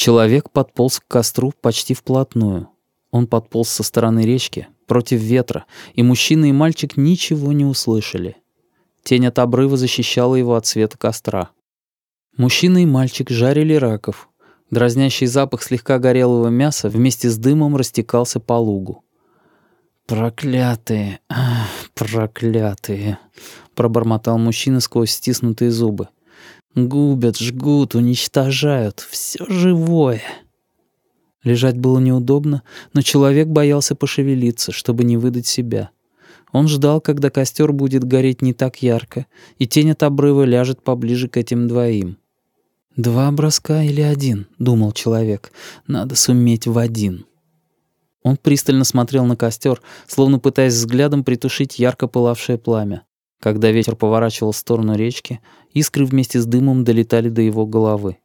Человек подполз к костру почти вплотную. Он подполз со стороны речки, против ветра, и мужчина и мальчик ничего не услышали. Тень от обрыва защищала его от света костра. Мужчина и мальчик жарили раков. Дразнящий запах слегка горелого мяса вместе с дымом растекался по лугу. «Проклятые, ах, проклятые!» — пробормотал мужчина сквозь стиснутые зубы. «Губят, жгут, уничтожают, все живое!» Лежать было неудобно, но человек боялся пошевелиться, чтобы не выдать себя. Он ждал, когда костер будет гореть не так ярко, и тень от обрыва ляжет поближе к этим двоим. «Два броска или один?» — думал человек. «Надо суметь в один». Он пристально смотрел на костер, словно пытаясь взглядом притушить ярко пылавшее пламя. Когда ветер поворачивал в сторону речки, искры вместе с дымом долетали до его головы.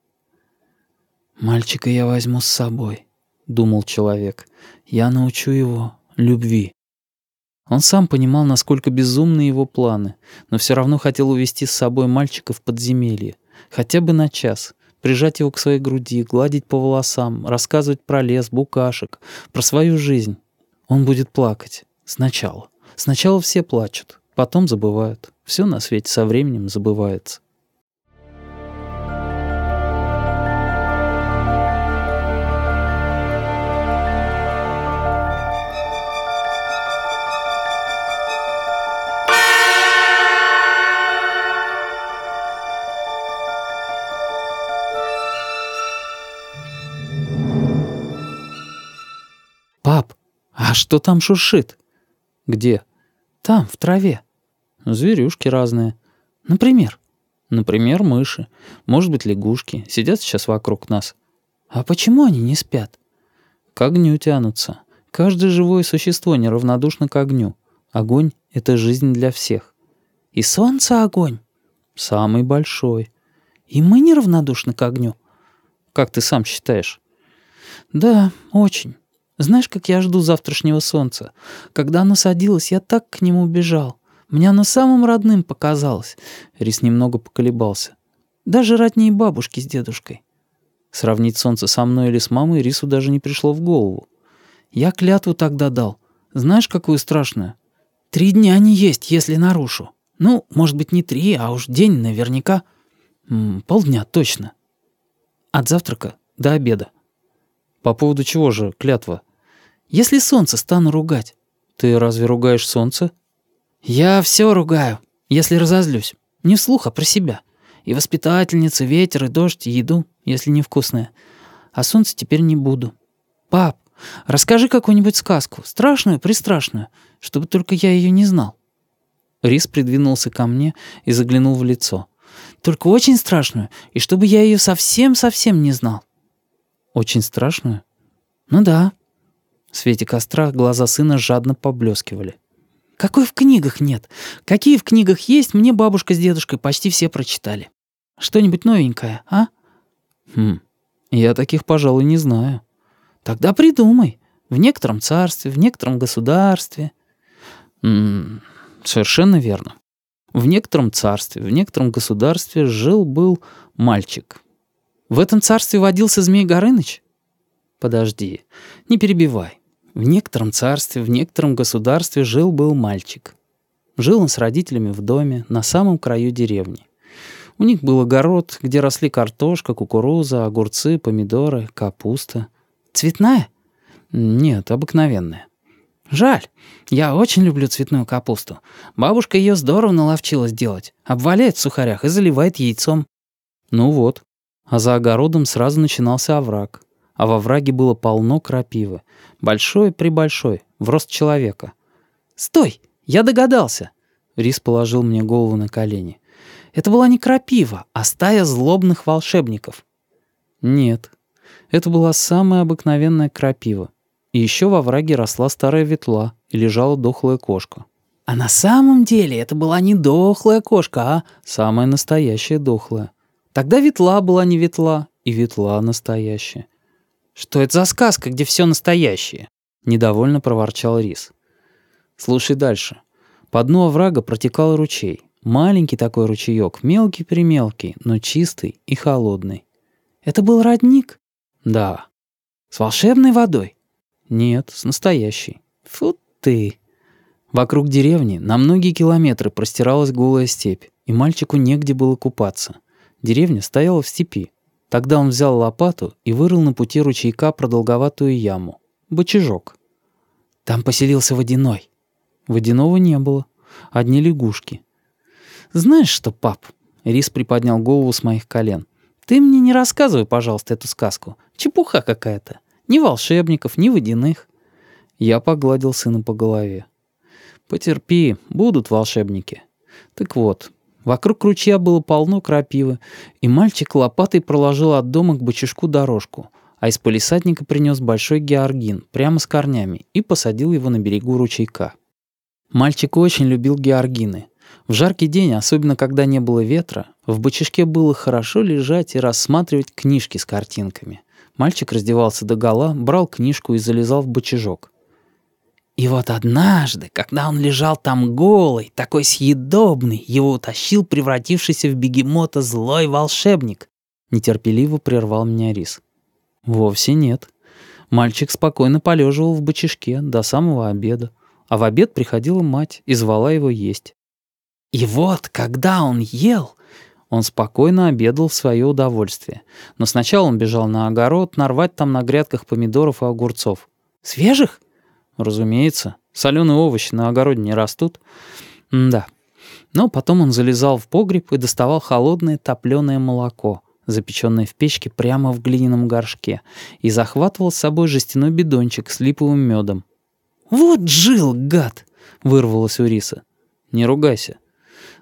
«Мальчика я возьму с собой», — думал человек. «Я научу его любви». Он сам понимал, насколько безумны его планы, но все равно хотел увести с собой мальчика в подземелье, хотя бы на час, прижать его к своей груди, гладить по волосам, рассказывать про лес, букашек, про свою жизнь. Он будет плакать. Сначала. Сначала все плачут, потом забывают. Все на свете со временем забывается. что там шуршит?» «Где?» «Там, в траве». «Зверюшки разные». «Например?» «Например, мыши. Может быть, лягушки. Сидят сейчас вокруг нас». «А почему они не спят?» «К огню тянутся. Каждое живое существо неравнодушно к огню. Огонь — это жизнь для всех». «И солнце огонь?» «Самый большой». «И мы неравнодушны к огню?» «Как ты сам считаешь?» «Да, очень». Знаешь, как я жду завтрашнего солнца? Когда оно садилось, я так к нему бежал. Мне оно самым родным показалось». Рис немного поколебался. «Даже роднее бабушки с дедушкой». Сравнить солнце со мной или с мамой Рису даже не пришло в голову. «Я клятву тогда дал. Знаешь, какую страшную? Три дня не есть, если нарушу. Ну, может быть, не три, а уж день наверняка. М -м, полдня точно. От завтрака до обеда. По поводу чего же клятва? Если солнце стану ругать. Ты разве ругаешь солнце? Я все ругаю, если разозлюсь. Не вслух, а про себя. И воспитательницы, ветер, и дождь, и еду, если невкусная. А солнце теперь не буду. Пап, расскажи какую-нибудь сказку, страшную, пристрашную, чтобы только я ее не знал. Рис придвинулся ко мне и заглянул в лицо. Только очень страшную, и чтобы я ее совсем-совсем не знал. Очень страшную? Ну да. В свете костра глаза сына жадно поблескивали. Какой в книгах нет? Какие в книгах есть, мне бабушка с дедушкой почти все прочитали. Что-нибудь новенькое, а? Хм, я таких, пожалуй, не знаю. Тогда придумай. В некотором царстве, в некотором государстве. М -м, совершенно верно. В некотором царстве, в некотором государстве жил-был мальчик. В этом царстве водился Змей Горыныч? Подожди, не перебивай. В некотором царстве, в некотором государстве жил-был мальчик. Жил он с родителями в доме на самом краю деревни. У них был огород, где росли картошка, кукуруза, огурцы, помидоры, капуста. Цветная? Нет, обыкновенная. Жаль. Я очень люблю цветную капусту. Бабушка ее здорово наловчилась делать. Обваляет в сухарях и заливает яйцом. Ну вот, а за огородом сразу начинался овраг. А во враге было полно крапивы. Большой-пребольшой, в рост человека. «Стой! Я догадался!» Рис положил мне голову на колени. «Это была не крапива, а стая злобных волшебников». «Нет, это была самая обыкновенная крапива. И еще во враге росла старая ветла и лежала дохлая кошка». «А на самом деле это была не дохлая кошка, а...» «Самая настоящая дохлая. Тогда ветла была не ветла, и ветла настоящая. «Что это за сказка, где все настоящее?» — недовольно проворчал Рис. «Слушай дальше. По дну оврага протекал ручей. Маленький такой ручеек, мелкий-примелкий, но чистый и холодный. Это был родник?» Да. С волшебной водой? Нет, с настоящей. Фу ты. Вокруг деревни на многие километры простиралась голая степь, и мальчику негде было купаться. Деревня стояла в степи. Тогда он взял лопату и вырыл на пути ручейка продолговатую яму. Бочажок. Там поселился водяной. Водяного не было. Одни лягушки. «Знаешь что, пап?» Рис приподнял голову с моих колен. «Ты мне не рассказывай, пожалуйста, эту сказку. Чепуха какая-то. Ни волшебников, ни водяных». Я погладил сына по голове. «Потерпи, будут волшебники. Так вот, вокруг ручья было полно крапивы, и мальчик лопатой проложил от дома к бочишку дорожку, а из полисадника принес большой георгин прямо с корнями и посадил его на берегу ручейка. Мальчик очень любил георгины. В жаркий день, особенно когда не было ветра, в бочишке было хорошо лежать и рассматривать книжки с картинками. Мальчик раздевался догола, брал книжку и залезал в бочажок. И вот однажды, когда он лежал там голый, такой съедобный, его утащил превратившийся в бегемота злой волшебник. Нетерпеливо прервал меня Рис. Вовсе нет. Мальчик спокойно полеживал в бочишке до самого обеда, а в обед приходила мать и звала его есть. И вот, когда он ел, он спокойно обедал в свое удовольствие. Но сначала он бежал на огород нарвать там на грядках помидоров и огурцов. «Свежих?» «Разумеется. Соленые овощи на огороде не растут». М «Да». Но потом он залезал в погреб и доставал холодное топленое молоко, запеченное в печке прямо в глиняном горшке, и захватывал с собой жестяной бидончик с липовым медом. «Вот жил, гад!» — вырвалось у Риса. «Не ругайся».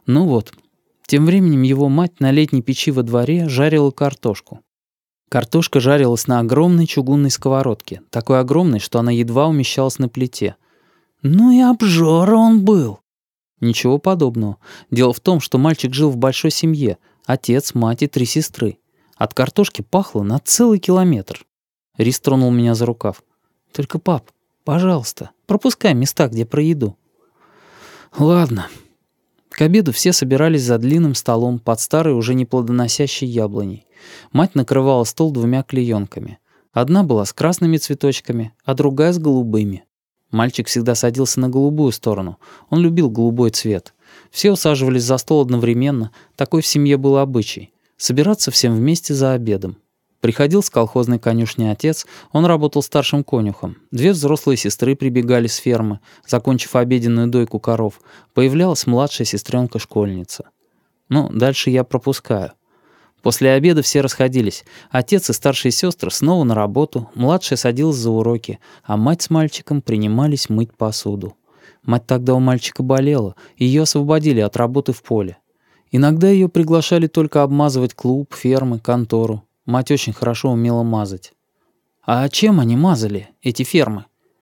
Ну вот, тем временем его мать на летней печи во дворе жарила картошку. Картошка жарилась на огромной чугунной сковородке, такой огромной, что она едва умещалась на плите. «Ну и обжора он был!» Ничего подобного. Дело в том, что мальчик жил в большой семье. Отец, мать и три сестры. От картошки пахло на целый километр. Рис тронул меня за рукав. «Только, пап, пожалуйста, пропускай места, где про еду». «Ладно». К обеду все собирались за длинным столом под старой уже не плодоносящей яблоней. Мать накрывала стол двумя клеенками. Одна была с красными цветочками, а другая с голубыми. Мальчик всегда садился на голубую сторону. Он любил голубой цвет. Все усаживались за стол одновременно, такой в семье был обычай. Собираться всем вместе за обедом. Приходил с колхозной конюшни отец, он работал старшим конюхом. Две взрослые сестры прибегали с фермы, закончив обеденную дойку коров. Появлялась младшая сестренка-школьница. Ну, дальше я пропускаю. После обеда все расходились. Отец и старшие сестры снова на работу, младшая садилась за уроки, а мать с мальчиком принимались мыть посуду. Мать тогда у мальчика болела, ее освободили от работы в поле. Иногда ее приглашали только обмазывать клуб, фермы, контору. Мать очень хорошо умела мазать. А чем они мазали, эти фермы?